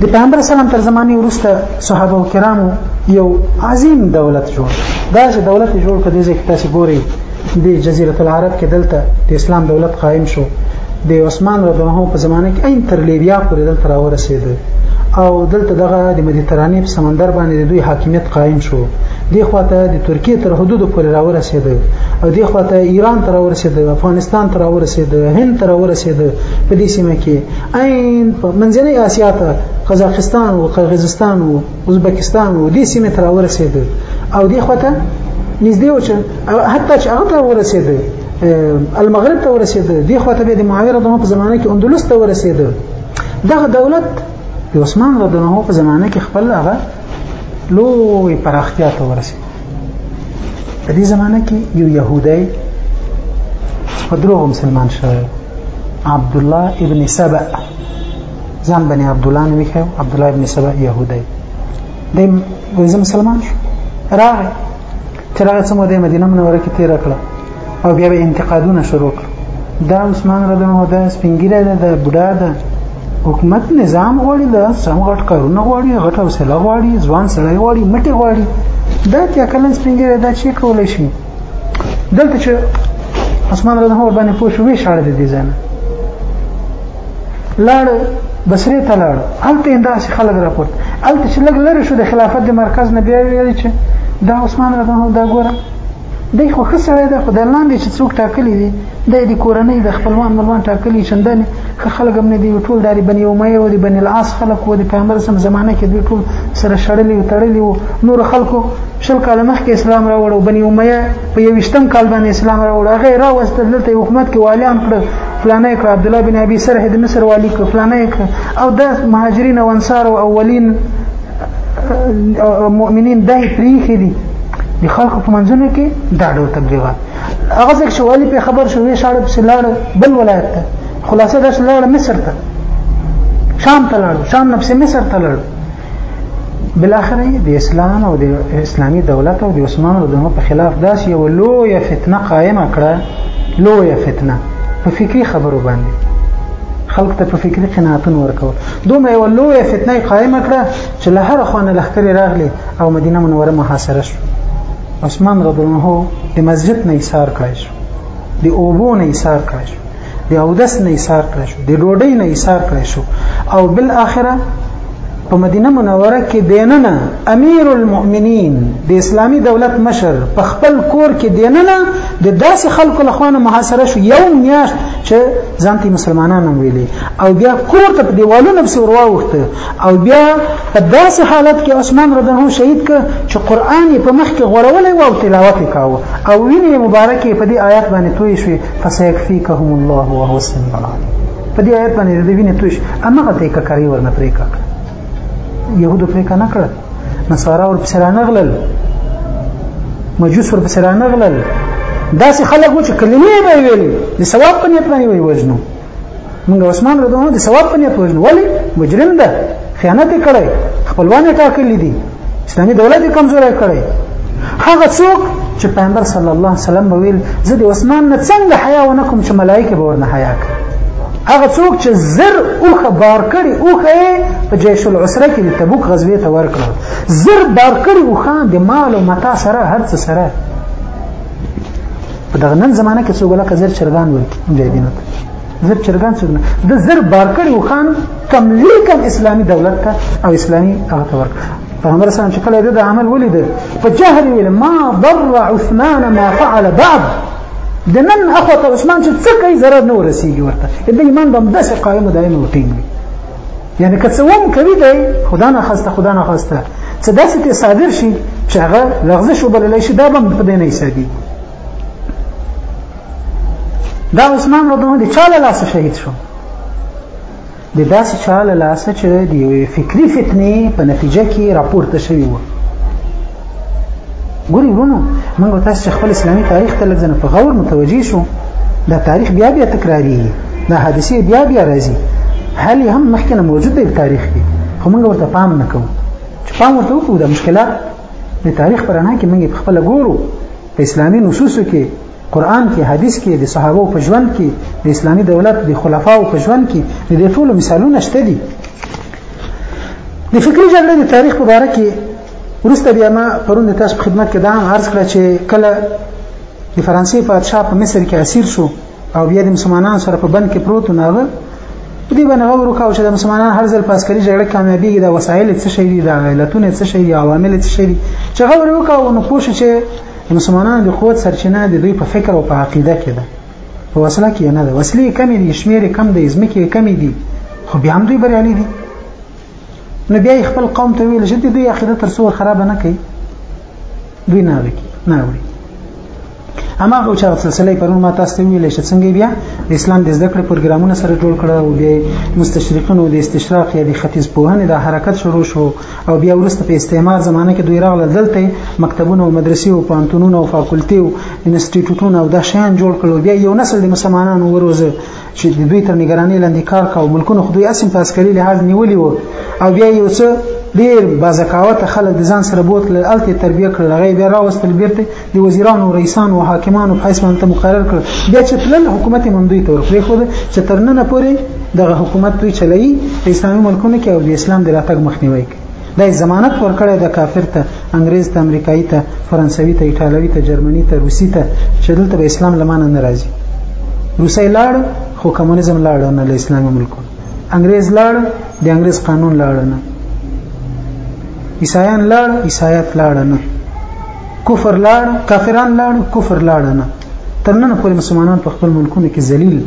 د پیغمبر اسلام تر زمانه وروسته صحابه کرامو یو عظیم دولت جوړ دا چې دولت جوړ کړي چې تاسو ګوري د جزیره العرب کې دلته د اسلام دولت قائم شو د عثمان رضی الله په زمانه کې عین تر لیبیا پورې دلته راورسید او دلته دغه د مدیترانې په سمندر باندې د دوی حاکمیت قائم شو د خواته د ترکیه تر حدود پورې راورسید او د خواته ایران تر راورسید افغانستان تر راورسید هند تر راورسید په دې سیمه کې عین په منځنۍ آسیا ته قزاقستان او قرغیزستان او ازبکستان او دې سیمه تر ورسېد او دې خواته نږدې و چې حتی چې هغه ته ورسېد المغرب ته ورسېد دې خواته به د معاویه رضی الله په زمانه کې اندلس ته ورسېد دغه دولت د عثمان رضی الله په زمانه کې خپل هغه لوی پراختیا ته ورسېد په دې زمانه کې یو يهودي په دروغ مسلمان شوی عبد الله ابن سبأ ځان بني عبد الله نومي خو عبد الله ابن سبأ يهودي د وزم مسلمان شو راغی تر هغه څه مو د مدینه منوره کې تیر کړ او بیا به انتقادونه شروع کړو دا عثمان رضی الله دا سپینګیره ده دا بډا ده حکومت نظام غواړي دا سم غټ کارونه غواړي غټ حوصله غواړي ځوان سړی غواړي مټي غواړي دا چې کله سپینګیره دا چې کولای شي دلته چې عثمان رضی الله باندې پوه شو وی شاړه دي ځنه لاړ بصری ته لاړ هلته انداسې خلک راپورت هلته چې لږ لرې شو د خلافت د مرکز نه بیا ویل چې دا عثمان رضی الله دا ګوره دی خو ښه سړی دی خو د لاندې چې څوک ټاکلی دی دی د کورنۍ د خپلوان ملوان ټاکلی چندان ښه خلک هم نه دي ټول د بني امیه او د بني العاص خلک وو د پیغمبر سم زمانه کې دوی ټول سره شړلي او تړلي وو نور خلکو شل کال مخکې اسلام راوړ او بني امیه په یوشتم کال باندې اسلام راوړ هغه راوست دلته حکومت کې والیان کړ فلانه کړ عبد الله بن ابي سره د مصر والی کړ فلانه کړ او د مهاجرین او انصار او اولین مؤمنین دای پریخي دي د خلکو په منځونو کې دا ډول تبلیغات هغه څه چې والی په خبر شوې شاړه په سلاړ بل ولایت ته خلاصه د سلاړ مصر ته شام ته لاړ شام نفس مصر ته لاړ بل اخر د اسلام او د اسلامي دولت او د عثمان او دغه په خلاف داس یو لوی فتنه قائمه کړه لوی فتنه په فکری خبرو باندې خلق ته په فکری قناعتون ورکول دومره یو لوی فتنه قائم کړه چې له هر خوانه لخرې راغلي او مدینه منوره محاصره شو عثمان رضی الله عنه د مسجد نه ایثار کړی شو د اوبو نه ایثار کړی شو د اودس نه ایثار کړی شو د ډوډۍ نه ایثار کړی شو او بل اخره په مدینه منوره کې دیننه امیر المؤمنین د اسلامی دولت مشر په خپل کور کې دیننه د داسې خلکو لخوا محاصره شو یو میاشت چې ځانتي مسلمانان هم ویلي او بیا کور ته په دیوالونو پسې ورواوښته او بیا په داسې حالت کې عثمان رضی الله شهید ک چې قران یې په مخ کې غوړولې او تلاوت یې کاوه او وینې مبارکې په دې آیات باندې توی شوې فسيكفيكهم الله وهو السميع العليم په دې آیات باندې د وینې توی شو اما غته یک کاری ورنه پرې کړ يهودو پرې کنه کړ نصارا ور پسې رانغلل مجوس ور پسې رانغلل داسې خلک و چې کلمې به ویل د ثواب په نیت باندې وي وژنو موږ عثمان رضی الله د ثواب په نیت وژنو ولی مجرم ده خیانت کړی خپلوان ټاکلی دي اسلامي دولت کمزورې کړی هغه څوک چې پیغمبر صلی الله علیه وسلم ویل زه د عثمان نه څنګه حیا ونه کوم چې ملایکه به ورنه حیا کوي هغه څوک چې زر اوخه بار کړي اوخه په جیش العسره کې د تبوک غزوه ته ورکړه زر بار کړي اوخه د مال او متا سره هرڅ سره په دغه نن زمانه کې څوګله کزر چرګان ورکی مجاهدینو ته زر چرګان څوګنه د زر بارکړي وخان کم لیکم اسلامي دولت ته او اسلامي هغه ته ورک پیغمبر سلام چې کله د عمل ولید په جهر ویل ما ضر عثمان ما فعل بعد د نن اخوته عثمان چې څه کوي ضرر نه ورسیږي ورته د ایمان بم داسې قائم دائم وټینګي یعنی که څه وم کوي دی خدا نه خواسته خدا نه خواسته څه داسې ته صادر شي چې هغه لغزش وبللی شي دا به په دې نه حسابي دا عثمان رضی الله د چا له لاسه شهید شو د داسې چا له لاسه چې د یوې فکري فتنې په نتیجه کې راپورته شوي وو ګوري ورونو موږ تاسو خپل اسلامي تاریخ ته لږ په غور متوجي شو دا تاریخ بیا بیا تکراری دا حادثه بیا بیا راځي هل هم مخکې موجود دی تاریخ کې خو موږ ورته پام نه کوو چې پام ورته وکړو دا مشکلات د تاریخ پر نه کې موږ خپل ګورو په اسلامي نصوصو کې قران کې حدیث کې د صحابه په ژوند کې د اسلامي دولت د خلفاو په ژوند کې د دې ټولو مثالونه شته دي د فکري جګړې د تاریخ په اړه کې ورسته بیا ما پرون د تاسو په خدمت کې دا هم عرض کړ چې کله د فرانسې پادشاه په مصر کې اسیر شو او بیا د مسلمانانو سره په بند کې پروت نه و دې باندې غوړ وکاو چې د مسلمانانو هر ځل پاسکري جګړه کامیابیږي دا وسایل څه شي دي دا علتونه څه شي دي عوامل څه شي دي چې غوړ وکاو نو پوه چې مسلمانانو د قوت سرچینه د دوی په فکر او په عقیده کې ده په وسله کې نه ده وسلې کمې دي شمیر کم دی ځمکې کمې دي خو بیا هم دوی بریالي دي نو بیا یې خپل قوم ته ویل چې دوی عقیده تر څو خراب نه کوي دوی نه وي نه وي اما هغه چې سلسله پرون ما تاسو ته ویل چې څنګه بیا د اسلام د زده کړې پروګرامونه سره جوړ کړه او د مستشرقینو د استشراق یا د ختیځ پوهنې د حرکت شروع شو او بیا ورسته په استعمار زمانه کې دوی راغله دلته مکتبونه او مدرسې او پانتونونه او فاکولټي او انسټیټوټونه او دا شیان جوړ کړو بیا یو نسل د مسلمانانو وروزه چې د دوی تر نگرانۍ لاندې کار کاوه ملکونه خو دوی اسیم په عسکري لحاظ نیولي وو او بیا یو څه ډیر بازکاوته خلک د ځان سره بوت کړل الته تربیه کړل هغه بیا راوستل بیرته د وزیرانو او رئیسانو او حاکمانو په حیث باندې مقرر کړل بیا چې تلل حکومت ممدوی تور پرې خو چې ترننه پورې دغه حکومت دوی چلایي اسلامي ملکونو کې او د اسلام د راتګ مخنیوي کوي دا ضمانت ورکړی د کافر ته انګريز ته امریکایي ته فرانسوي ته ایټالوي ته جرمني ته روسي ته چې دلته به اسلام لمانه نه راځي روسي لاړ خو کمونیزم لاړ نه له اسلامي ملکو انګريز لاړ د انګريز قانون لاړ نه عیسایان لاړ عیسایت لاړ نه کفر لاړ کافران لاړ کفر لاړ نه تر نن پورې مسلمانان په خپل ملکونو کې ذلیل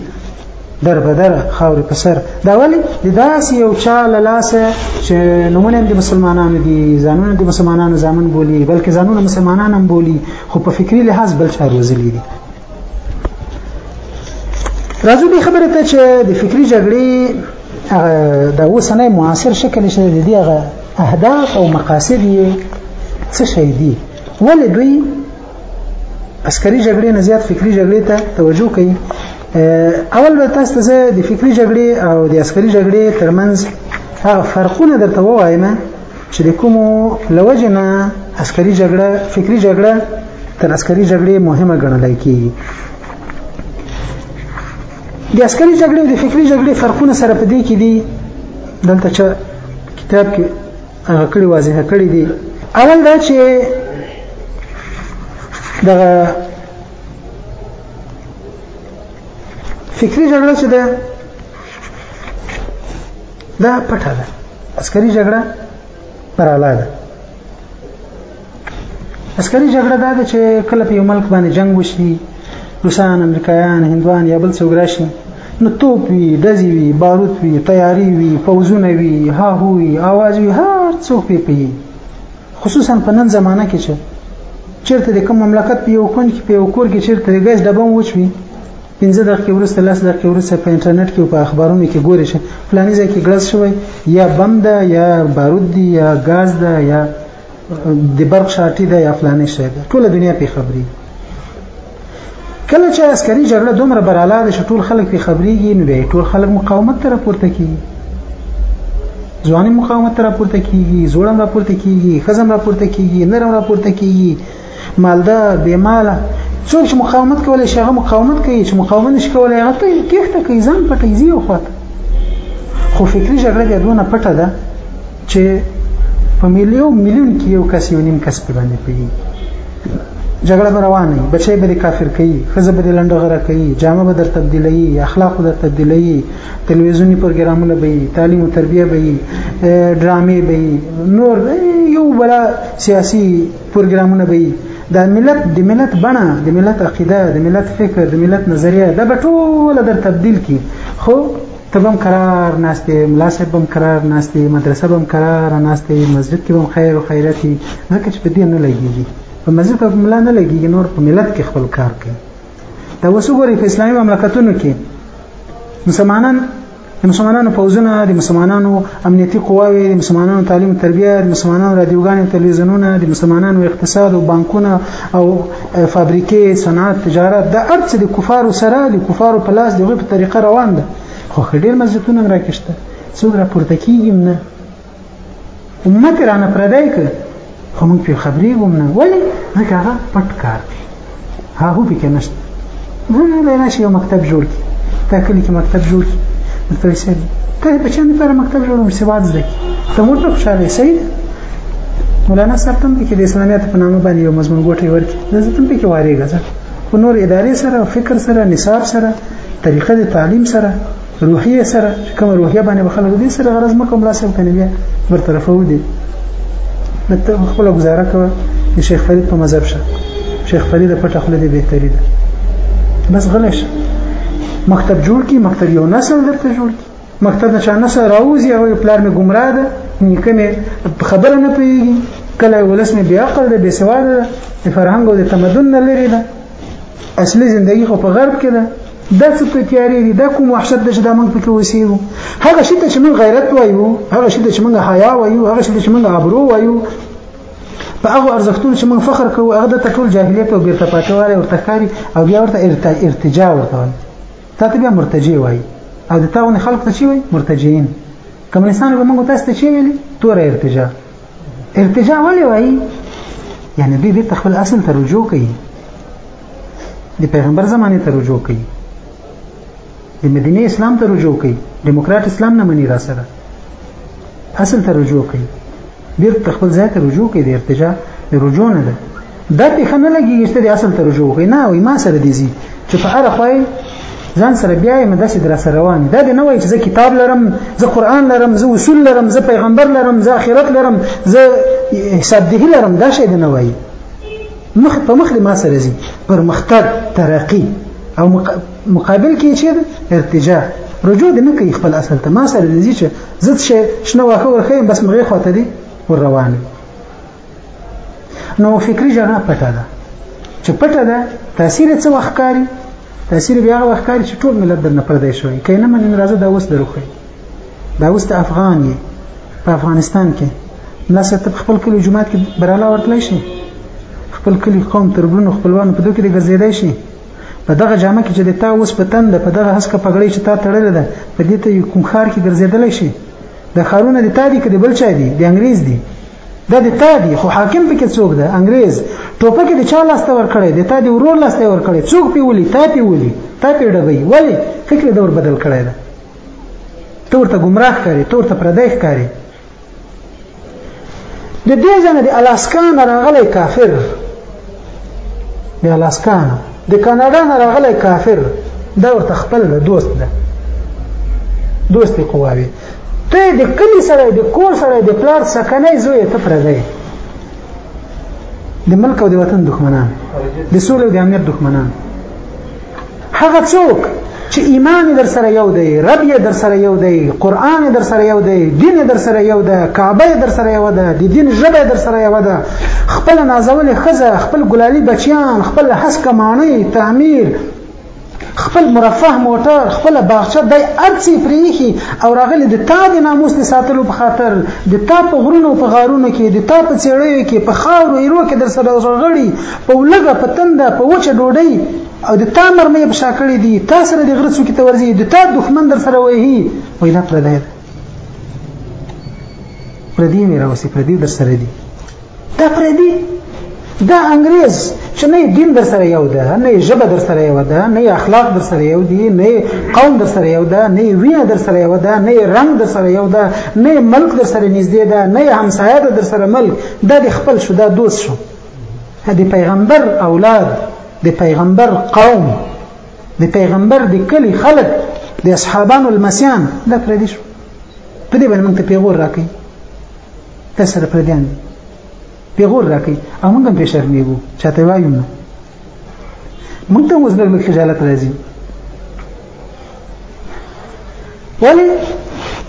در بدر خاورې په سر دا ولی د داسې یو چا له لاسه چې نمونه د مسلمانانو دي ځانونه د مسلمانانو ځامن بولی بلکې ځانونه مسلمانان هم بولی خو په فکری لحاظ بل چا روزلی دي راځو دې خبره ته چې د فکری جګړې د اوسنۍ معاصر شکل چې د دې اهداف او مقاصد یې څه شي دي ولې دوی عسکري جګړې نه زیات فکری جګړې ته توجه کوي اول به تاسو ته د فکری جګړې او د عسکري جګړې ترمنځ هغه فرقونه درته وایم چې د کوم لوجه نه عسکري جګړه فکری جګړه تر عسکري جګړې مهمه ګڼل کیږي د عسکري جګړې او د فکری جګړې فرقونه سره په دې کې دي دلته چې کتاب کې هغه کړي واضح کړي دي اول دا چې دغه فکری جګړه چې ده دا پټه ده عسکري جګړه پراله ده عسکري جګړه دا ده چې کله په یو ملک باندې جنگ وشي روسان امریکایان هندوان یا بل څوک راشي نو توپ وي ډزې وي باروت وي تیاری وي پوځونه وي ها هو وي اواز وي هر څوک پې پي خصوصا په نن زمانه کې چې چیرته د کوم مملکت په یو کونج کې په یو کور کې چیرته د غاز ډبه وچوي پنځه دقیقې وروسته لس دقیقې وروسته په انټرنیټ کې په اخبارونو کې ګوري چې فلاني ځای کې ګړز شوی یا بم ده یا بارود دی یا غاز ده یا د برق شارټي ده یا فلانې شی ده ټوله دنیا پې خبري کله چې عسکري جګړه دومره براله ده چې ټول خلک پې خبريږي نو بیا ټول خلک مقاومت ته راپورته کیږي ځواني مقاومت ته راپورته کیږي زوړم راپورته کیږي خزم راپورته کیږي نرم راپورته کیږي مالدار بې ماله څوک چې مقاومت کولی شي هغه مقاومت کوي چې مقاومت نشي کولی هغه تېښته کوي ځان پټوي ځي یو خواته خو فکري جګړه بیا دونه پټه ده چې په میلیون میلیون کې یو کس یو نیم کس په باندې پیږي جګړه به روانه وي بچی به د کافر کوي ښځه به د لنډه غره کوي جامه به در تبدیلوي اخلاق به در تبدیلوي تلویزیوني پروګرامونه به وي تعلیم او تربیه به وي ډرامې به وي نور یو بلا سیاسي پروګرامونه به د ملت د ملت بڼه د ملت عقیده د ملت فکر د ملت نظریه دا به ټول در تبدیل کی خو ته بم قرار ناشته ملا صاحب بم قرار ناشته مدرسه بم قرار ناشته مسجد کې بم خیر او خیرت نه کچ په دې نه لګیږي په مسجد او ملا نه لګیږي نور په ملت کې خپل کار کوي دا وسو ګوري په اسلامي مملکتونو کې مسلمانان د مسلمانانو فوزونه د مسلمانانو امنیتي قواوې د مسلمانانو تعلیم تربیه د مسلمانانو رادیوګانې تلویزیونونه د مسلمانانو اقتصاد او بانکونه او فابریکې صنعت تجارت د ارڅ د کفارو سره د کفارو په لاس دغه په طریقه روان ده خو ډېر مزیتونه راکښته څوک راپورته کیږي نه امت رانه پردای ک خو موږ په خبرې ګم نه ولی ځکه هغه پټ کار دی هغه به کې نشته موږ له نشي یو مکتب جوړ کی تا کلی کې مکتب جوړ کی ته یې سړي ته په چا نه پر مکتب جوړوم سواد زده کی ته موږ ته خوشاله سي مولانا صاحب تم کې د اسلامیت په نامه باندې یو مضمون ګټي ورکي زه تم کې واري غزه په نور ادارې سره فکر سره نصاب سره طریقه د تعلیم سره روحیه سره چې کوم روحیه باندې خلک دي سره غرض مکه ملاسم کنه بیا برطرفه ودی نته خپل گزاره کوه د شیخ فرید په مذهب شه شیخ فرید په ټخله دی بهتري ده بس غلش مکتب جوړ کی مکتب یو نسل درته جوړ کی مکتب نشه نسل راوځي او پلار می گمراه ده نیکه می خبره نه پیږي کله ولس می بیا عقل ده بے سواد ده فرهنګ او د تمدن نه لري ده اصلي زندگی خو په غرب کې ده دا څه په تیارې دي دا کوم وحشت ده چې دا موږ پکې اوسېږو هغه شي ته چې موږ غیرت وایو هغه شي ته چې موږ حیا وایو هغه شي ته چې موږ ابرو وایو په هغه ارزښتونو چې موږ فخر کوو هغه د ټول جاهلیت او بیرته پاتواله ورته ښکاري او بیا ورته ارتجاع ورته وایي تا ته بیا مرتجع وایي او د تاونه خلق ته چی وایي مرتجعين کمونستانو به موږ تاسو ته چی ویلي توره ارتجاع ارتجاع ولې وایي یعنی دوی بیرته خپل اصل ته رجوع کوي د پیغمبر زمانه ته رجوع کوي د مدینه اسلام ته رجوع کوي دیموکرات اسلام نه مني را سره اصل ته رجوع کوي بیرته خپل ځای ته رجوع کوي د ارتجاع رجوع نه ده دا په خنه لګي چې د اصل ته رجوع کوي نه وي ما سره دي زی چې په اړه خوای ځان سره بیا یې مدرسې در سره روان دا د نوې چې زه کتاب لرم زه قران لرم زه اصول لرم زه پیغمبر لرم زه آخرت لرم زه حساب دهی لرم دا شی د نوې مخ په مخ ما سره زی پرمختګ ترقی او مقابل کې چې ارتجاع رجوع نه کوي خپل اصل ته ما سره دي چې زت شي شنو واخه ورخه بس مغه خاطري ور روانه نو فکری جګړه پټه ده چې پټه ده تاثیر څه وخت کاری تاثیر بیا وخت کاری چې ټول ملت درنه پردې شوی کینه من راځه دا اوس دروخی دا اوس د افغان یې په افغانستان کې لاسه ته خپل کلی جماعت کې براله ورتلای شي خپل کلی قوم تربونو خپلوان په دوه کې د ګرځیدای شي په دغه جامه کې چې د تا اوس په تن ده په دغه هسکه پګړې چې تا تړلې ده په دې ته کوم خار کې ګرځیدلی شي د خارونه د تا دي که د بل چا دي د انګریز دي دا د تا دی خو حاکم پکې څوک ده انګريز ټوپک د چا لاس ته ور کړی د تا دی ورور لاس ته ور کړی څوک پیولي تا پیولي تا پیډوي ولی فکر دور بدل کړی ده تور ته گمراه کاری تور ته پردیخ کاری د دې ځنه د الاسکا نه راغلی کافر د الاسکا نه د کاناډا نه راغلی کافر دا ورته خپل دوست ده دوستي قواوي ته د کلی سره د کور سره د پلار سکنه زوی ته پردی د ملک او د وطن دښمنان د سولې او د امنیت دښمنان هغه څوک چې ایمان در سره یو دی رب یې در سره یو دی قران در سره یو دی دین در سره یو ده کعبه در سره یو ده د دین ژبه در سره یو ده خپل نازول خزه خپل ګلالي بچیان خپل حسکه معنی تعمیر خپل مرفه موټر خپل باغچه د ارڅي پریخي او راغلي د تا د ناموس د ساتلو په خاطر د تا په غرونو په غارونو کې د تا په چړیو کې په خاورو ایرو کې در سره غړي په ولګه په تنده په وچه ډوډۍ او د تا مرمۍ په شاکړې دي تا سره د غرڅو کې تورځي د تا دښمن در سره وایي وای دا پردی پردی مې راوسی پردی در سره دي دا پردي دا انګريز چې نه دین در سره یو ده نه ژبه در سره یو ده نه اخلاق در سره یو دي نه قوم در سره یو ده نه وینه در سره یو ده نه رنگ در سره یو ده نه ملک در سره نږدې ده نه همسایه در سره ملک دا د خپل شو دا دوست شو د پیغمبر اولاد د پیغمبر قوم د پیغمبر د کلی خلک د اصحابانو المسیان دا پردي شو په دې باندې موږ ته پیغور راکړي ته سره پردیان دي پیغور راکې او موږ هم په شرمېږو چاته وایو نه موږ ته اوس لږ خجالت راځي ولی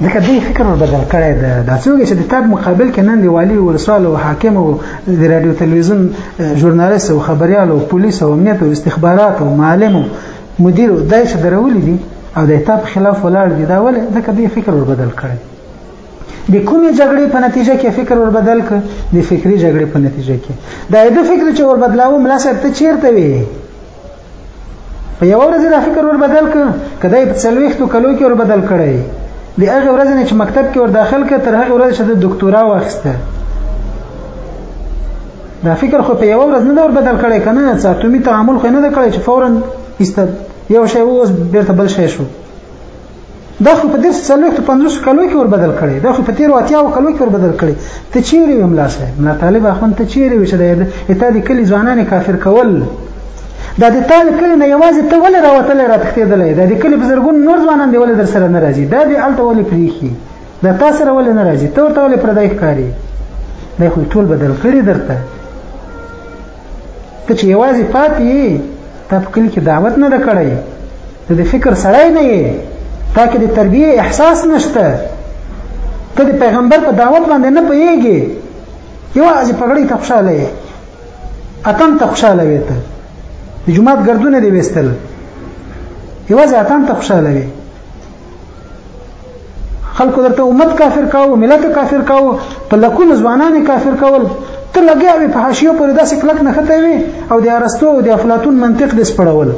ځکه دوی فکر ور بدل کړی دی دا څوک چې د تاب مقابل کې نن دی والی ولسوال او حاکم او د رادیو تلویزیون ژورنالیست او خبريال او پولیس او امنیت او استخبارات او معلم او مدیر دای څه درولې دي او د تاب خلاف ولاړ دي دا ولې ځکه دوی فکر ور بدل کړی د کومې جګړې په نتیجه کې فکر ور بدل ک د فکری جګړې په نتیجه کې دا د فکر چې ور بدلاو ملا صاحب ته چیرته وي په یو ورځ دا فکر ور بدل ک کدی په څلويختو کلو کې ور بدل کړی د هغه ورځ نه چې مکتب کې ور داخل ک تر هغه ورځ چې د دکتورا واخیسته دا فکر خو په یو ورځ نه ور بدل کړی کنه څه اتومي تعامل خو نه کړی چې فورا ایست یو شی اوس بیرته بل شی شو دا خو په دې څلوېښتو پنځوسو کلو کې وربدل کړي دا خو په تېرو اتیاو کلو کې وربدل کړي ته چیرې وې ملا صاحب ملا طالب اخوند ته چیرې وې چې د اتحادي کلي ځوانان کافر کول دا د تال کلی نه یوازې ته ولې راوتلې را تښتېدلې دا د کلی په زرګون نور ځوانان دی ولې در سره نه راځي دا دی الته ولې پریخي دا تا سره ولې نه راځي ته ورته ولې پردای ښکاري دا خو ټول بدل کړي درته ته چې یوازې پاتې یې تا په کلي کې دعوت نه ده کړی ته د فکر سړی نه یې تا کې د تربیې احساس نشته ته د پیغمبر په دعوت باندې نه پوهېږې یوازې پګړۍ ته خوشحاله یې اتم ته خوشحاله وې ته د جومات ګردونه دې ویستل یوازې اتم ته خوشحاله وې خلکو درته امت کافر کاوه ملت کافر کاوه په لکونو ځوانان کافر کول ته لګیا وې په حاشیو پر داسې کلک نه خته وې او د ارسطو او د افلاطون منطق د سپړول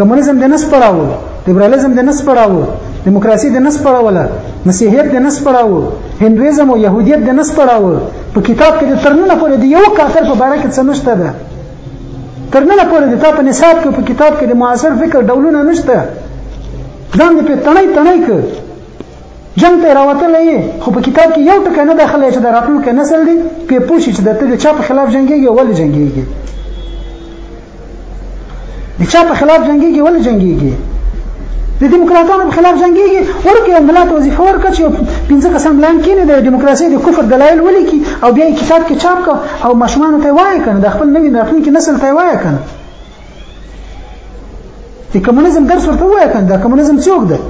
کمونیزم د نس پراوه لیبرالیزم د نس پراوه دیموکراسي د نس پراوله مسیحیت د نس پراوه هندویزم او يهودیت د نس پراوه په کتاب کې د ترنونه پورې د یو کافر په باره کې څه نشته ده تر نن پورې د تا په نصاب کې په کتاب کې د معاصر فکر ډولونه نشته ځان دې په تڼۍ تڼۍ کې جنگ ته راوتلې خو په کتاب کې یو ټکی نه داخله چې د راتلونکي نسل دی په پوښي چې د ته د چا په خلاف جنگيږي ولې جنگيږي د چا په خلاف جنگيږي ولې جنگيږي د دیموکراتانو په خلاف جنگيږي ورکه یو ملت وظیفه ورکړي چې پنځه کسان لاین کینې د دیموکراسي د کفر دلایل ولیکي او بیا کتاب کې چاپ کا او ماشومان ته وایي کنه د خپل نوی راتلونکي نسل ته وایي کنه د کمونیزم درس ورته وایي کنه د کمونیزم څوک دی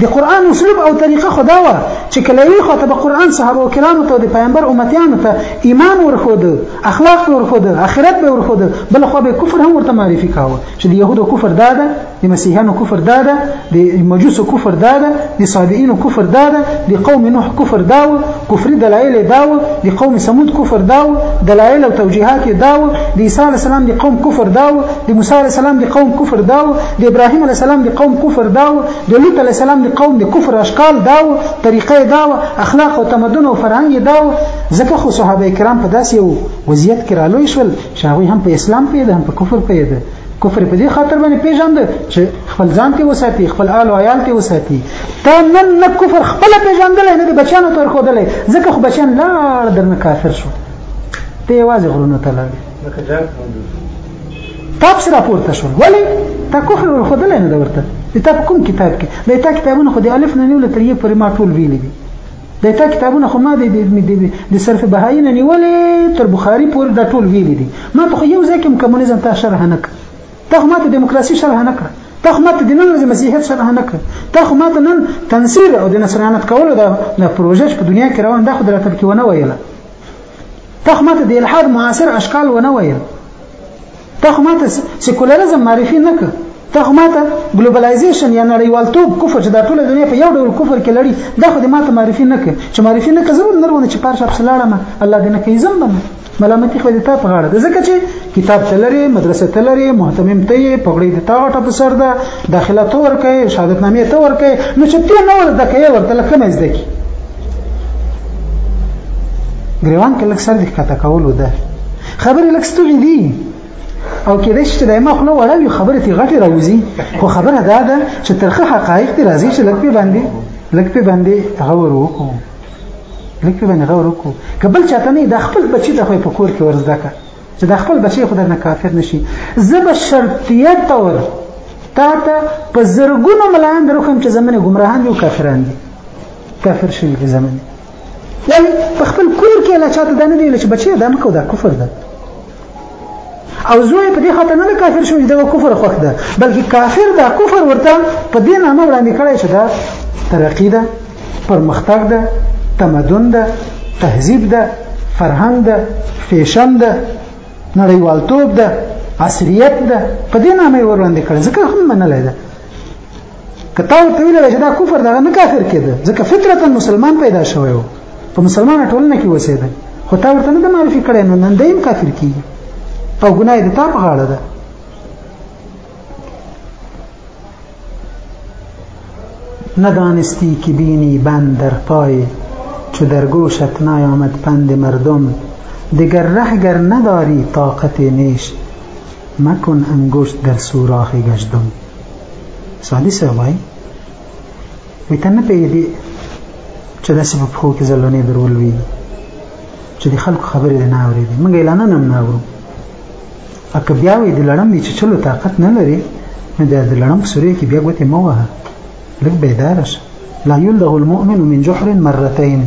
د قران اسلوب او طریقه خدا و چې کله یې خو ته به قران صحابه کرامو ته د پیغمبر امتیانو ته ایمان ورخود اخلاق به ورخود اخرت به ورخود بل خو به کفر هم ورته معرفي کاوه چې د يهودو کفر دا ده د مسیحانو کفر دا ده د مجوسو کفر دا ده د صابئینو کفر دا ده د قوم نوح کفر دا و کفر دلایل دا و د قوم ثمود کفر دا و دلایل او توجیهات دا و د عیسی علی السلام د قوم کفر دا و د موسی علی السلام د قوم کفر دا و د ابراهیم علی السلام د قوم کفر دا و د لوط علی السلام د قوم د کفر اشکال دا و طریقې دا و اخلاق او تمدن او فرهنګ دا و ځکه خو صحابه کرام په داسې یو وضعیت کې رالوی شول چې هغوی هم په اسلام پیدا هم په کفر پیدا کفر په دې خاطر باندې پیژاند چې خپل ځان ته وساتي خپل آل او عیال ته وساتي تا نن نه کفر خپل پیژندل نه د بچانو تر خو دلې ځکه خو بچان لا درنه کافر شو ته یوازې غرونه ته لاړې تاسو راپورته شو ولی تا کفر ور خو دلې نه ورته ته کوم کتاب کې د تا کتابونه خو د الف نه نیول تر یې پرې ما ټول ویلي دي د تا کتابونه خو ما د د صرف بهایی نه نیولې تر بخاری پورې دا ټول ویلي دي ما ته خو یو ځای کې کمونیزم ته شرح نه کړ ته خو ما ته دیموکراسي شرح نه کړ ته خو ما ته د نن ورځې مسیحیت شرح نه کړ ته خو ما ته نن تنصیر او د نصرانت کولو د پروژه چې په دنیا کې روان ده خو د راتلونکي ونه ویله ته خو ما ته د الحاد معاصر اشکال ونه ویل ته خو ماته سیکولرزم معرفي نه کړ ته خو ماته ګلوبلایزیشن یا نړیوالتوب کفر چې دا ټول دنیا په یو ډول کفر کې لړی دا خو دې ماته معرفي نه کړ چې معرفي نه کړ زه هم نرونه چې پارشاب سلاړم الله دې نه کوي زم بم ملامتي خو دې تا په غاړه ده ځکه چې کتاب تلري مدرسه تلري مهتمم ته یې پګړې د تا غټه په سر ده داخله تو ورکه شهادت نامې ته ورکه نو چې ته نه ورته کې ورته لکه مې زده کی ګریوان کې لکه سر دې کته کولو ده خبرې لږ ستوني دي او کېدای شي چې د ما خوله وړه وي خبرې ترې غټې راوځي خو خبره دا ده چې ترخه حقایق دې راځي چې لږ پې باندې لږ پې باندې غور وکړو لږ پې باندې غور وکړو که بل چاته نه دا خپل بچي ته خو په کور کې ورزده کړه چې دا خپل بچي خو درنه کافر نشي زه به شرطیه طور تا ته په زرګونو ملایان دروخم چې زمونږ ګمراهان دي او کافران دي کافر شوي دي زمونږ یعنی په خپل کور کې لا چاته دا نه ویل چې بچی دا مکو دا کفر ده او زوی په دې خاطر نه کافر شو چې دا کفر خوښ ده بلکې کافر دا کفر ورته په دې نامه وړاندې کړی چې دا ترقی ده پرمختګ ده تمدن ده تهذیب ده فرهنګ ده فیشن ده نړیوالتوب ده عصریت ده په دې نامه وړاندې کړی ځکه هم منلای ده کته ورته ویل چې دا کفر دغه نه کافر کېده ځکه فطرتا مسلمان پیدا شوی و په مسلمانه ټولنه کې اوسېده خو تا ورته نه د معرفي کړی نو نن دیم کافر کیږي او ګناه د تا په غاړه ده ندانستی که بینی بند در پای چو در گوشت نیامد پند مردم دیگر ره گر نداری طاقت نیش مکن انگشت در سوراخ گشدم سعدي صاحب وایي وي ته نه پوهېدې چې داسې په پښو کې زلونې درول وي چې د خلکو خبرې دې نه اورېدې موږ اعلانونه هم نه اورو او که بیا وایي د لړم د چیچلو طاقت نه لري نو بیا د لړم په سوریو کې بیا ګوتې مه وهه لږ بیداره شه لا یلدغ المؤمن من جحر مرتين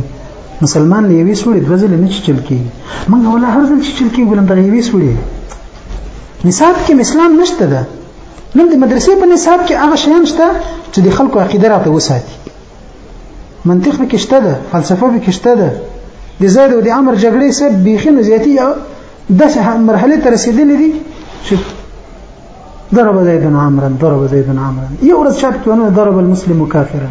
مسلمان له یوې سوړې دوه ځلې نه چیچل کېږي موږ ولا هر ځل چیچل کېږو لم دغه یوې سوړې نصاب کې اسلام نشته ده نن د مدرسې په نصاب کې هغه شیان شته چې د خلکو عقیده راته وساتي منطق به کشته ده فلسفه به کشته ده د زید او د امر جګړې سب بیخي نه زیاتی داسې مرحله ته رسیدلې دي چې ضرب زید عمرا ضرب زید عمرا یو ورځ شاپ کې ونه ضرب المسلم کافرا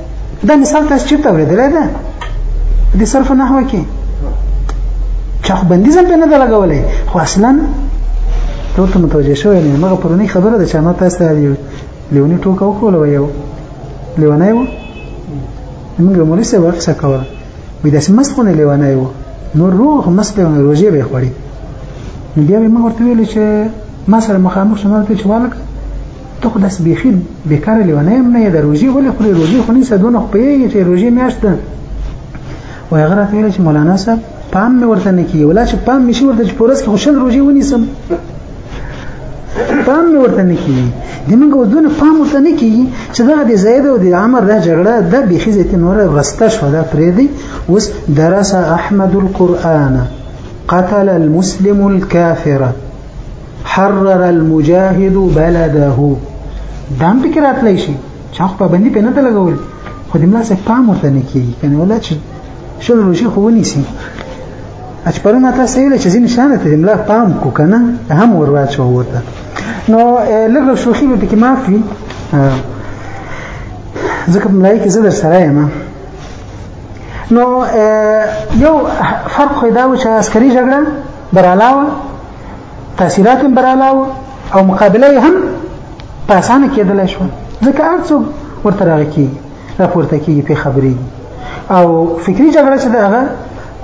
دا مثال تاسو چیرته اورېدلی ده د صرف نحو کې چا خو بندیز هم نه لګولې خو اصلا ټول ته متوجه شوی نه مګر پرونی خبره ده چې ما تاسو ته یو لیونی ټوکا وکول و یو لیونی و موږ مولوی سره ورڅ کوله وې داسې مست خو نه لیونی و نور روغ مست لیونی روزي به خوړی نو بیا به موږ ورته ویل چې ما سره مخامخ شمار ته چې والک ته خو داسې بیخي بېکاره لیونی هم نه یې د روژې ولې خورې روژې خو نیسه دونه خو پوهېږې چې روژې میاشت ده وایي هغه راته ویل چې مولانا صاحب پام مې ورته نه کېږي ولا چې پام مې شي ورته چې په ورځ کې خو شل روژې ونیسم پام مې ورته نه کېږي د موږ اوس دونه پام ورته نه کېږي چې دغه د زید او د عمر دا جګړه دا بیخي زیاتې نوره ورسته شوه دا پرېږدي اوس درس احمد القرآن قتل المسلم الكافره حرر المجاهد بلده دام پکې راتلی شي چا خو پابندي پې نه ده لګول خو د ملا صاحب پام ورته نه کېږي که نه ولا چې شل روژې خو ونیسي چې پرون ما تاسو ویل چې ځینې شیانو ته د ملا پام کو که نه هم ور واچوه ورته نو لږ شوخي به پکې معاف وي ځکه په ملایي کې زه در سره یم نو یو فرق خو دا و چې عسکري جګړه برالاوه تاثیرات برالاو او مقابله هم په اسانه کېدل شو ځکه ارڅو ورته راغکی راپورته کیږي په خبرې او فکری جګړه چې دغه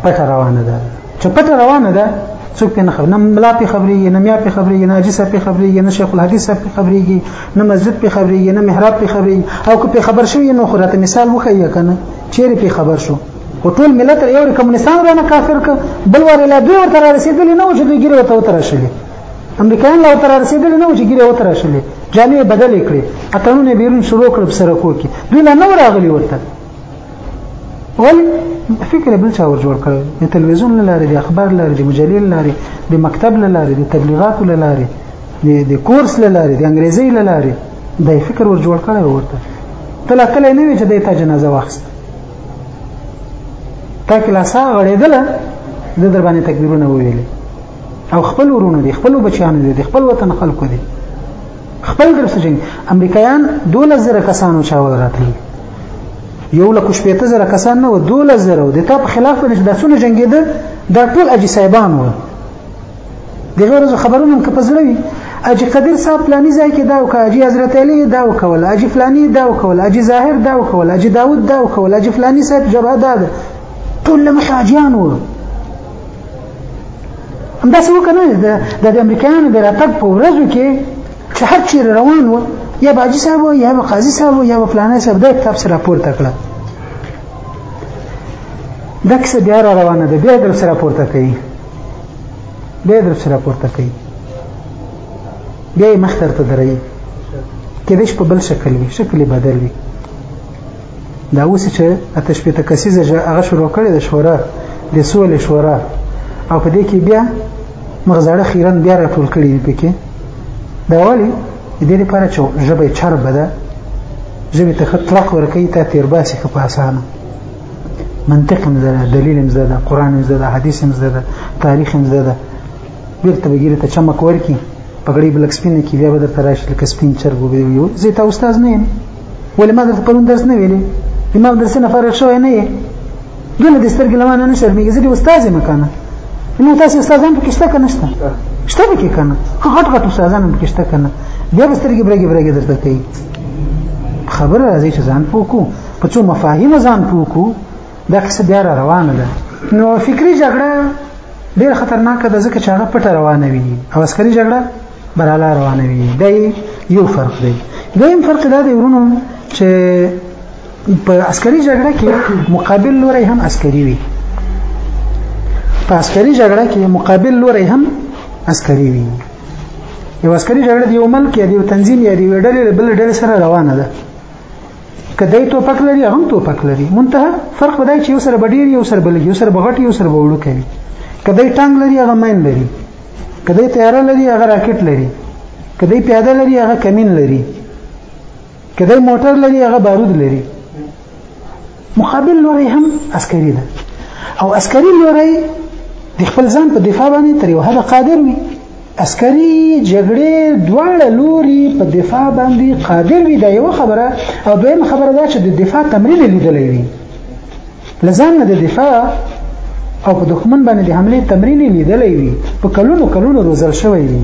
پټه روانه ده چې پټه روانه ده څوک په نه خبر نه ملا په خبرې نه میا په خبرې نه اجي صاحب په خبرې نه شیخ الحدیث صاحب په خبرې نه مسجد په خبرې نه محراب په خبرې او که په خبر شوی نو خو راته مثال وخیه کنه چیرې په خبر شو خو ټول ملت یو کمونستان رانه کافر ک بل ور لا دوی ورته رسیدلی نه و چې دوی ګیره وته تر شلې امریکایان لا تر رسیدلی نه و چې ګیره وته تر شلې جامې بدل کړې اتنونه بیرون شروع کړ سره کو کې دوی لا نه راغلی ورته ول فکر بل چا ور جوړ کړ د تلویزیون لاره د اخبار لاره د مجلې لاره د مکتب لاره د تبلیغات لاره د کورس لاره د انګریزي لاره د فکر ور جوړ کړ ورته تل کله نه وی چې د تا جنازه واخست تک لاسا غړېدل د در باندې تکبیرونه وویل او خپل ورونو دي خپل بچیانو دي خپل وطن خلکو دي خپل در سره جنگ امریکایان 12000 کسانو چا وراتلی یو لک شپېته زره کسان نه و 12000 د تا په خلاف باندې د سونه جنگیده دا ټول اجي صاحبان و دغه ورځ خبرونه که په زړه وي اجي قدیر صاحب پلاني ځای کې دا وکړه اجي حضرت علي دا وکول اجي فلاني دا وکول اجي ظاهر دا وکول اجي داوود دا وکول اجي فلاني صاحب جبهه دا ده ټول له مخه اجیان وو همداسې وکنه د د امریکایانو د راتګ په ورځو کې چې هر چیرې روان و یا به حاجي صاحب یا به قاضي صاحب یا به فلانه صاحب دا کتاب سره راپورته کړه دا کیسه بیا را روانه ده بیا در سره راپورته کوي به در سره پورته کوي بیا مخ تر ته دري کې دې په بل شکل وي شکل بدل وي دا اوس چې اته شپې ته کسیزه هغه شروع کړي د شورا د سولې شورا او په دې کې بیا مغزړه خیرن بیا راټول کړي دي پکې دا ولی د دې لپاره چې ژبه چربه ده ژبه ته خطرق ورکړي ته تیر باسي په اسانه منطق هم زده ده دلیل هم زده ده قرآن هم زده ده حدیث هم زده ده تاریخ هم زده ده بیرته به ګیره ته چمک ورکي پګړی بلک سپینه کې بیا به درته راشي لکه سپین چرګ به یو زه تا استاد نه یم ولې ما درته پرون درس نه ویلې امام درس نه فارغ شوی نه یې دونه د سترګې لمانه نه شرمېږي زه د استاد یم کنه نو تاسو استادان پکې شته کنه شته شته پکې کنه غټ غټ استادان پکې شته کنه بیا به سترګې برګې برګې درته کوي خبره راځي چې ځان پوکو په څو مفاهیم ځان پوکو دا قصه بیا را روانه ده نو فکری جګړه ډیر خطرناک ده ځکه چې هغه پټه روانه وي او عسکري جګړه براله روانه وي دا یو فرق دی دویم فرق دا دی ورونو چې په عسکري جګړه کې مقابل لوري هم عسکري وي په عسکري جګړه کې مقابل لوري هم عسکري وي یو عسکري جګړه دی یو ملک یا دی یو تنظیم یا دی یو ډلې بل ډلې سره روانه ده کدی توپک لري هم توپک لري منتها فرق بدای چې یو سره بډیر یو سره بلګ یو سره بغټ یو سره بوړو کوي کدی ټانګ لري هغه مین لري کدی تیاره لري هغه راکټ لري کدی پیاده لري هغه کمین لري کدی موټر لري هغه بارود لري مقابل لوري هم عسکري ده او عسکري لوري د خپل ځان په دفاع باندې تر یو حد قادر وي عسکري جګړې دواړه لوري په دفاع باندې قادر وي دا یو خبره او دویم خبره دا چې د دفاع تمرین لیدلې وي لزان د دفاع او په دښمن باندې د حمله تمرین لیدلې وي په کلونو کلونو روزل شوی وي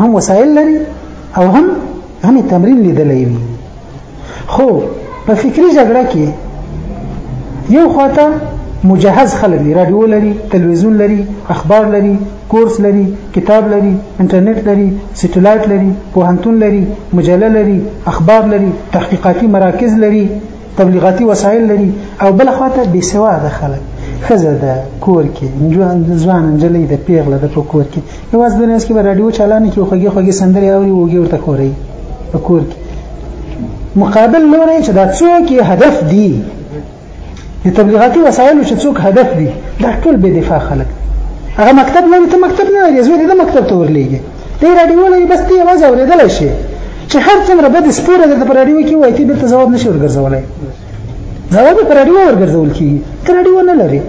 هم وسایل لري او هم هم تمرین لیدلې وي خو په فکری جګړه کې یو خواته مجهز خلک دی رادیو لري تلویزیون لري اخبار لري کورس لري کتاب لري انټرنیټ لري سټلایټ لري پوهنتون لري مجله لري اخبار لري تحقیقاتي مراکز لري تبلیغاتي وسایل لري او بل خواته بې سواده خلک خزه ده کور کې ځوان نجلۍ د پیغله د په کور کې یواز د ناس کې به رادیو چالان کې خوږي خوږي سندري اوري وګي ورته خوري په کور کې مقابل لوري چې دا څوک هدف دی د تبلیغاتي وسایلو چې څوک هدف دی دا ټول به دفاع خلک هغه مکتب نه ته مکتب نه لري زوی د مکتب ته ورلېږي دی رادیو لري بس دی आवाज اورېدل شي چې هر څومره بد سپوره د رادیو کې وایي ته دلته ځواب نشي ورګرځولای هغه به پر راډیو ورګرځول کیږي ته راډیو نه لري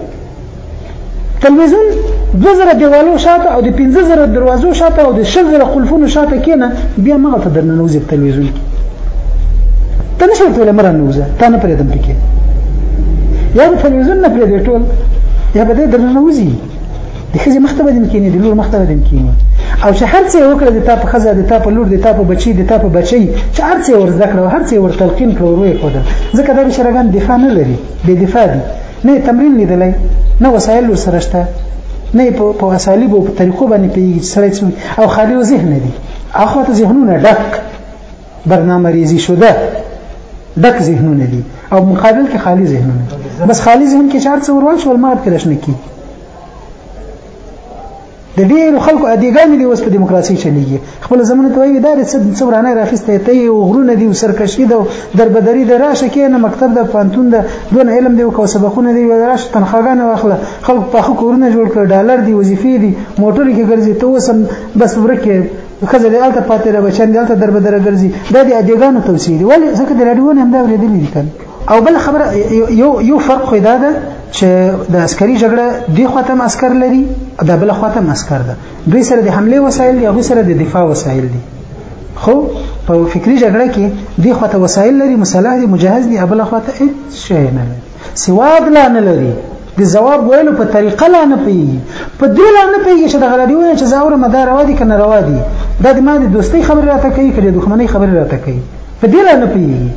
تلویزیون 2000 دیوالو شاته او د 15000 دروازو شاته او د 10000 قلفونو شاته کینه بیا مغه ته درنه نوځي تلویزیون کې ته نشو ته لمر نوځه ته نه پرې دم پکې یا تلویزیون نه پرې ټول یا به درنه نوځي د خځې مخ ته بدیم کینی د لور مخ ته بدیم کینی او چې هر څه وکړه د تا په خزه د تا په لور د تا په بچی د تا په بچی چې هر څه ور ذکر او هر څه ور تلقین کړو روی خو ده ځکه دا بشرګان دفاع نه لري بې دفاع دي نه تمرین لیدلای نه وسایل ور سره شته نه په په اسالیب او په طریقو باندې پیږي سره او خالي او ذهن دي اخو ته ذهنونه ډک برنامه ریزی شده ډک ذهنونه دي او مقابل کې خالي ذهنونه بس خالي ذهن کې چار څور وای شو المات کې راشنه کی د ډیرو خلکو ادیګانې دی اوس په دیموکراسي چلیږي خپل زمونه ته وایي دا د څه څه ورانه راخسته ته یو غرونه دی سرکشي ده دربدري د راشه کې نه مکتب د پانتون ده دون علم دی او سبقونه دی راشه تنخواګانې واخله خلک په خو کورونه جوړ کړ ډالر دی وظیفې دی موټر کې ګرځي ته اوس بس ورکه خزه دې الته پاتې را بچان دې الته دربدره ګرځي دا دې ادیګانو توسیه دی ولی ځکه د راډیو نه هم دا ورېدلې دي او بل خبره یو یو فرق خو دا ده چې د عسکري جګړه دی خواته عسكر لري دا بل خواته عسكر ده دوی سره د حمله وسایل دي هغه سره د دفاع وسایل دي خو په فکری جګړه کې دی خواته وسایل لري مصالح دي مجهز دي بل خواته هیڅ شی نه لري سواد لا نه لري د جواب ویلو په طریقه لا نه پیږي په دې لا نه پیږي چې د غلډي وای چې زاوره مدار روا دي کنه روا دي دا د ما د دوستۍ خبره راته کوي کړي دښمنۍ خبره راته کوي په دې لا نه پیږي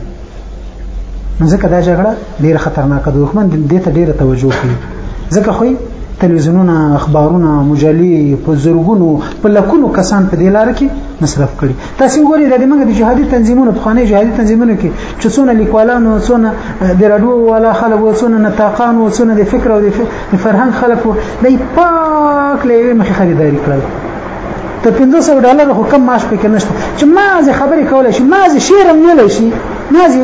ځکه دا جګړه ډیره خطرناکه ده دښمن دې ته ډیره توجه کوي ځکه خو تلویزیونونه اخبارونه مجلې په زرګونو په لکونو کسان په دې لار کې مصرف کړي تاسو وګورئ د موږ د جهادي تنظیمونو په خانه جهادي تنظیمونو کې چې څونه لیکوالانو څونه د راډیو والا خلک او څونه نطاقان او څونه د فکر او د فرهنګ خلک وو د پاک لوي مخې خریداري کړل ته 1500 ډالر خو کم معاش پکې نشته چې ما زه خبرې کولای شي ما زه شعر هم ویلای شي ما زه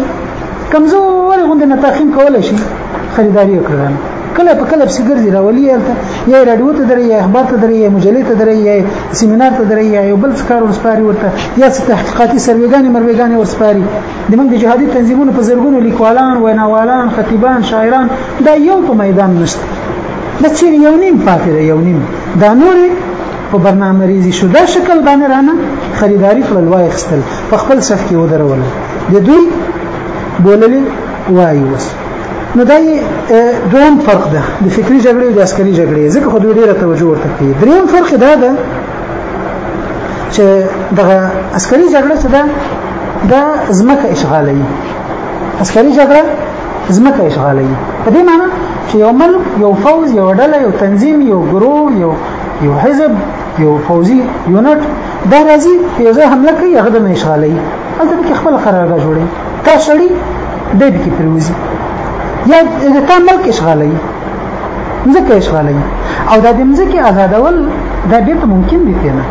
کمزور غوندې نه تخیم کولای شي خریداري وکړم کله په کله پسې ګرځي راولي هلته یا راډیو ته درې یا اخبار ته درې یا مجلې ته درې یا سیمینار ته درې یا یو بل څه کار ورسپاري ورته یا څه تحقیقاتي سرویګانې مرویګانې ورسپاري د موږ د جهادي تنظیمونو په زرګونو لیکوالان ویناوالان خطیبان شاعران دا یو په میدان نشته د چین یو نیم پاتې ده یو نیم دا نورې په برنامه ریزی شده شکل باندې رانه خریداری کړل وای خستل په خپل صف کې ودرول د دوی بوللې وای وس نو دا دویم فرق ده د فکری جګړې او د عسکري جګړې ځکه خو دوی ډیره توجه ورته کوي دریم فرق دا ده چې دغه عسکري جګړه څه ده دا زمکه اشغالوي عسکري جګړه ځمکه اشغالوي په دې معنی چې یو ملک یو فوز یو ډله یو تنظیم یو ګروه یو یو حزب یو فوزي یونټ دا راځي یو ځای حمله کوي هغه د اشغالوي هلته کې خپل قرارګاه جوړي تا شړي د دې کې پروزي یا د تا ملک اشغالوي ځکه اشغالوي او د دې ځکه آزادول دا بیرته ممکن دي کنه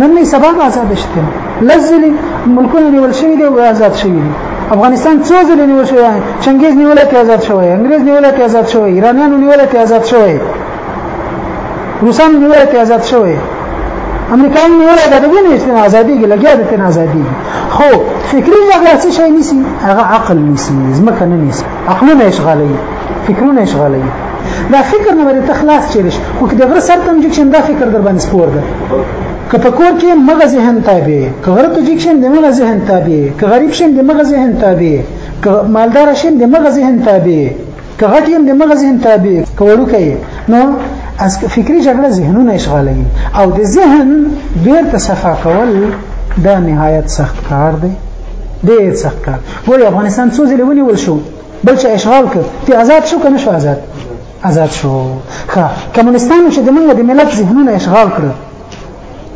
نن نه سبا آزاد شته لزلی ملکونه نیول شوی دی او آزاد شوی دی افغانستان څو ځله نیول شوی چنګیز نیول کې آزاد شوی انګریز نیول کې آزاد شوی ایرانیانو نیول کې آزاد شوی روسان نیول کې آزاد شوی امریکایان نیول کې د دې نه استنه ازادي کې لګیا د تن ازادي خو فکری جګړه څه شي نسی هغه عقل نسی زمکه نه نسی عقلونه اشغالي فکرونه اشغالي دا فکر نه ورته خلاص چیرش خو د غره سر تم جکشن دا فکر در باندې سپور ده که په کور کې مغه ذهن تابع که غره ته جګ شم د مغه ذهن تابع که غریب شم د مغه ذهن تابع که مالدار شم د مغه ذهن تابع که غټ یم د مغه ذهن تابع که وړوکی نو از فکری جګړه ذهنونه اشغالوي او د ذهن بیرته صفا کول دا نهایت سخت کار دی ډېر سخت کار ګوري افغانستان څو ځلې ونیول شو بل چې اشغال کړ ته آزاد شو کنه شو آزاد آزاد شو ښه کمونستانو چې د موږ د ملت ذهنونه اشغال کړ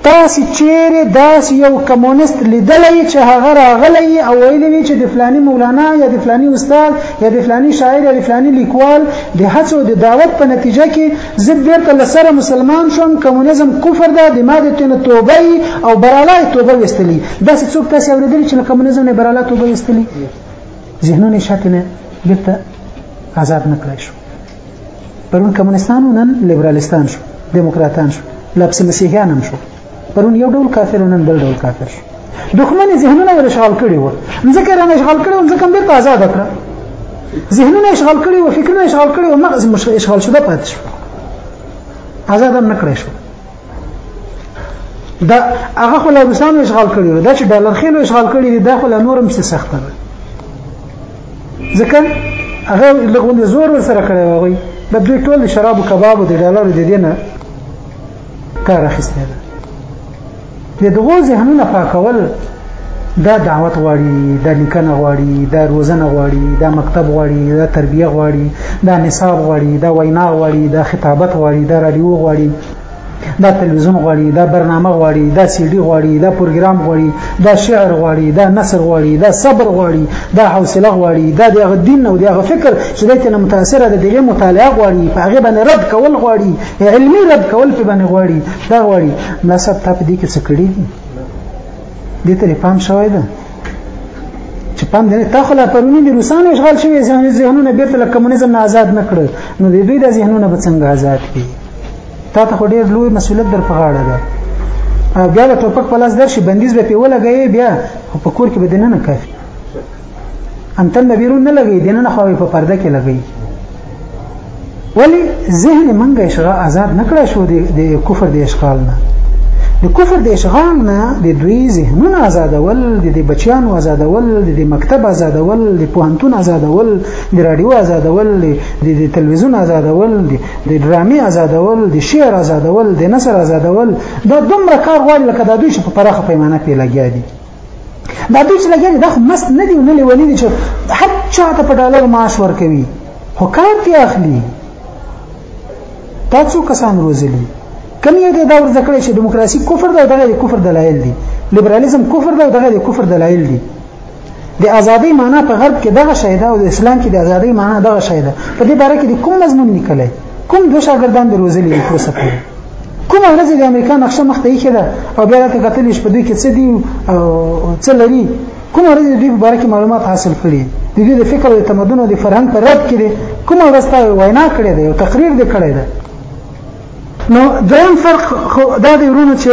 تاسو چیرې داسې یو کمونیست لیدلی چې هغه راغلی او ویلی وي چې د فلانی مولانا یا د فلانی استاد یا د فلانی شاعر یا د فلانی لیکوال د هڅو د دعوت په نتیجه کې زه بیرته له سره مسلمان شوم کمونیزم کفر ده د ما د تنه توبه او براله توبه وستلی داسې څوک تاسو اوریدل چې له کمونیزم نه براله توبه وستلی ذهنونه شاتنه بیرته آزاد نکړای شو پرون کمونستان نن لیبرالیستان شو دیموکراتان شو لپس مسیحیان هم شو پرون یو ډول کافر نن بل ډول کافر شو دښمن ذهنونه یې اشغال کړي وو ځکه رانه اشغال کړي وو ځکه هم بیرته آزاد کړ ذهنونه اشغال کړي وو فکرونه اشغال کړي وو مغز اشغال شوه پاتې شو آزاد هم نه کړی شو دا هغه خو له روسانو اشغال کړی دا چې ډالر خېلو اشغال کړی دی دا خو له نورم څه سخته ده ځکه هغه لغوند زور ور سره کړی وای د دوی ټول شراب او کباب او د ډالر د دینه کار اخیسته د دغو ذهنونه پاکول دا دعوت غواړي دا لیکنه غواړي دا روزنه غواړي دا مکتب غواړي دا تربیه غواړي دا نصاب غواړي دا وینا غواړي دا خطابت غواړي دا رادیو غواړي دا تلویزیون غواړي دا برنامه غواړي دا سیډي غواړي دا پروګرام غواړي دا شعر غواړي دا نثر غواړي دا صبر غواړي دا حوصله غواړي دا د دین او د فکر چې د تنه متاثر د دې مطالعه غواړي په هغه باندې رد کول غواړي علمي رد کول په باندې غواړي دا غواړي ملا صاحب تا په دې کې څه کړي دي دې ته پام شوی ده چې پام دې تا خو لا پرونی د روسانو اشغال شوی ځان ذهنونه بیرته له کمونیزم نه آزاد نه کړل نو دې دوی د ذهنونه به څنګه آزاد کړي تا ته خو ډېر لوی مسولیت در په غاړه ده بیا د ټوپک په لاس درشي بندیز به پیوله غي بیا په کور کې به دنه نه کافي انتن بیرون نه لګي دنه نه خوي په پرده کې لګي ولی ذهن منګه اشغال آزاد نکړای شو د کفر د اشغال نه د کفر د اشغال نه د دوی ذهنونه آزادول د د بچیانو آزادول د د مکتب آزادول د پوهنتون آزادول د رادیو آزادول د د تلویزیون آزادول د ډرامې آزادول د شعر آزادول د نثر آزادول دا دومره کار غواړي لکه دا دوی چې په پراخه پیمانه پیلګیا دي دا دوی چې لګیا دي دا خو مست نه دي نه لیوني دي چې هر چا ته په ډالر معاش ورکوي خو کار پرې اخلي تا څو کسان روزلي کم یو دی دا ورځ کړی چې دیموکراسي کفر ده دغه د کفر دلایل دي لیبرالیزم کفر ده دغه د کفر دلایل دي د ازادۍ معنی په غرب کې دغه شی ده او د اسلام کې د ازادۍ معنی دغه شی ده په دې باره کې د کوم مضمون لیکلی کوم دوه شاګردان د روزلي پروسه کوي کومه ورځ د امریکا نقشه مخ ته ایښې ده او بیا دلته کتل شي په دوی کې څه دي او څه لري کومه ورځ د دوی په اړه کې معلومات حاصل کړي د دوی د فکر او د تمدن او د فرهنګ پر رد کړي کومه ورځ ته وینا کړې ده یو تقریر دې کړی ده نو دریم فرق خو دا دی ورونه چې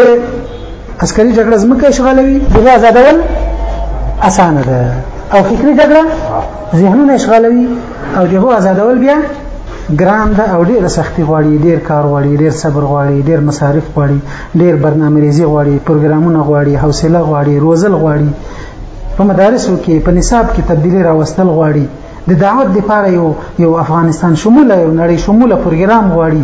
عسکري جګړه زمکه اشغالوي دغه آزادول اسانه ده او فکری جګړه ذهنونه اشغالوي او جهو آزادول بیا ګران ده او ډیر سختی غواړي ډیر کار غواړي ډیر صبر غواړي ډیر مصارف غواړي ډیر برنامه ریزي غواړي پروګرامونه غواړي حوصله غواړي روزل غواړي په مدارسو کې په نصاب کې تبدیلی راوستل غواړي د دعوت لپاره یو یو افغانستان شموله یو نړۍ شموله پروګرام غواړي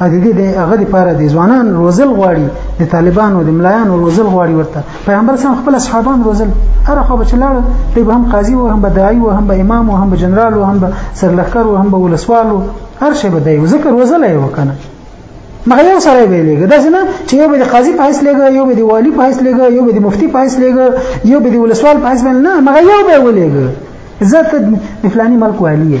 ا دې دې هغه لپاره د ځوانان روزل غواړي د طالبانو د ملایانو روزل غواړي ورته پیغمبر سم خپل اصحابان روزل هر خو به چلاړ دی به هم قاضي او هم به داعي او هم به امام او هم به جنرال او هم به سرلخر او هم به ولسوال هر شی به دی ذکر روزل یې وکنه مګر یو سره به لګي دا څنګه چې یو به د قاضي په حیث لګي یو به د والی په حیث لګي یو به د مفتی په حیث لګي یو به د ولسوال په حیث نه مګر یو به ولګي عزت د فلاني ملک والی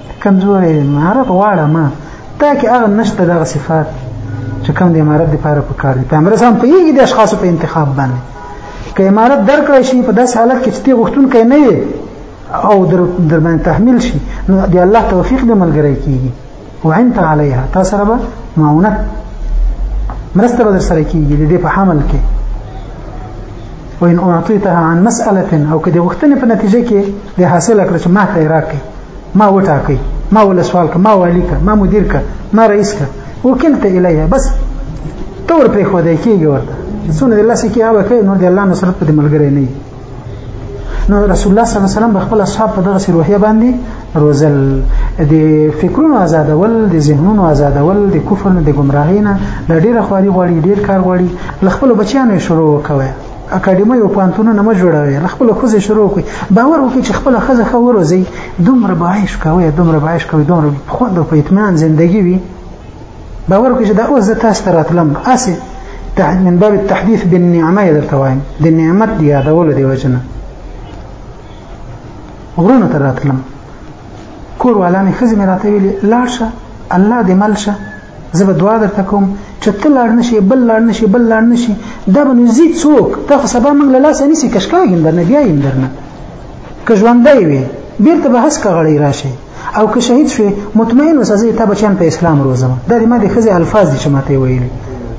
کمزورې امارت غواړه ما تا کې هغه نشته دغه صفات چې کوم د امارت لپاره په کار دي په امر سم پیږي د اشخاصو په انتخاب باندې که امارت درکړی شي په داسې حالت کې چې تی غوښتونکی نه وي او در در باندې تحمل شي نو د الله توفیق دې ملګری کیږي وعنت علیها تا سره به معاونت مرسته به در سره کیږي د دې په حمل کې وإن أعطيتها عن مسألة أو كده وقتني في النتيجة كي دي حاصلة كده ما تيراكي ما وټاکي ما ولا سوال ک ما والي ک ما مدير ک ما رئيس ک وکلت اليه بس تور په خو دې کېږي ورته څونه الله سکی هغه کوي نور دې الله نصرت په ملګری نه نو رسول الله صلی الله علیه وسلم به خپل اصحاب په دغه روحیه باندې روزل د فکرونو آزادول د ذهنونو آزادول د کفر نه د گمراهی نه د ډیره خواري غوړي ډیر کار غوړي لخپل بچیانو شروع وکوي اکاډمۍ او پانتونونه مه جوړوي له خپل خوځې شروع کړئ باور وکړئ چې خپل خزه خو وروزي دومره باعث کوي دومره باعث کوي دومره خوند او اطمینان زندگی وي باور وکړئ چې دا اوس زه تاسو ته راتلم اسې من باب التحديث بالنعمه یې درته وایم د نعمت دی یادولو دی وجنه غرونه ته راتلم کور والا مې ښځې مې راته ویلې لاړ شه الله دې مل شه زه به دعا درته کوم چې ته لاړ نشي بل لاړ نشي بل لاړ نشي دا به نزي څوک ته خو سبا موږ له لاسه نسی کشکاګم درنه بیا یم درنه که ژوندی وي بیرته به هڅه غړی راشي او که شهید شي مطمئن اوسه زه ته بچیان په اسلام روزم دا د ما د خزي الفاظ دي چې ماته ویلي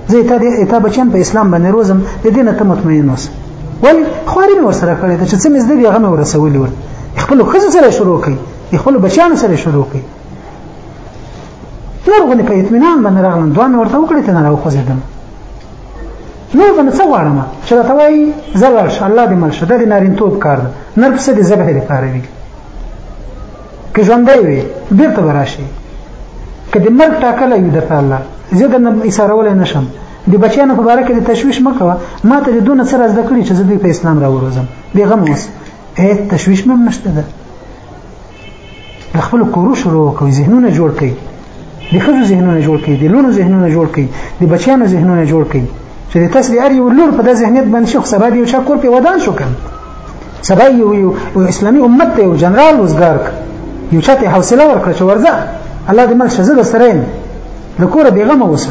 زه ته د ته بچیان په اسلام باندې روزم د دې نه ته مطمئن اوسه ولی خواري مې ورسره کړې چې څه مې زده دي هغه مې ورسولي ور خپل خزو سره شروع کړي خپل بچیانو سره شروع کړي نور غونې په اطمینان باندې راغلم دوه مې ورته وکړې ته نه راوخوځېدم نور به نو څه غواړم چې راته وایي زه لاړ شه الله دې مل شه دا د نارینتوب کار ده نر پسه د ذبحې لپاره وي که ژوندی وي بېرته به راشي که د مرګ ټاکلی وي درته الله زه درنه ایسارولی نه شم د بچیانو په باره کې د تشویش مه کوه ما ته د دونه سره زده کړي چې زه دوی په اسلام راوروزم بېغمه اوس هېڅ تشویش مې هم نشته ده د خپل کورو شروع کوي ذهنونه جوړ کوي د خځو ذهنونه جوړ کوي د لونو ذهنونه جوړ کوي د بچیانو ذهنونه جوړ کوي چې د تاسو د اړ یو لور په د ذهنیت باندې شو سبب یو چا کور په ودان شو کړ سبا یو یو اسلامي امت ته یو جنرال وزګار یو چاته حوصله ورکړه چې ورځه الله دې مل شزه د سره د کور بیغمه وسه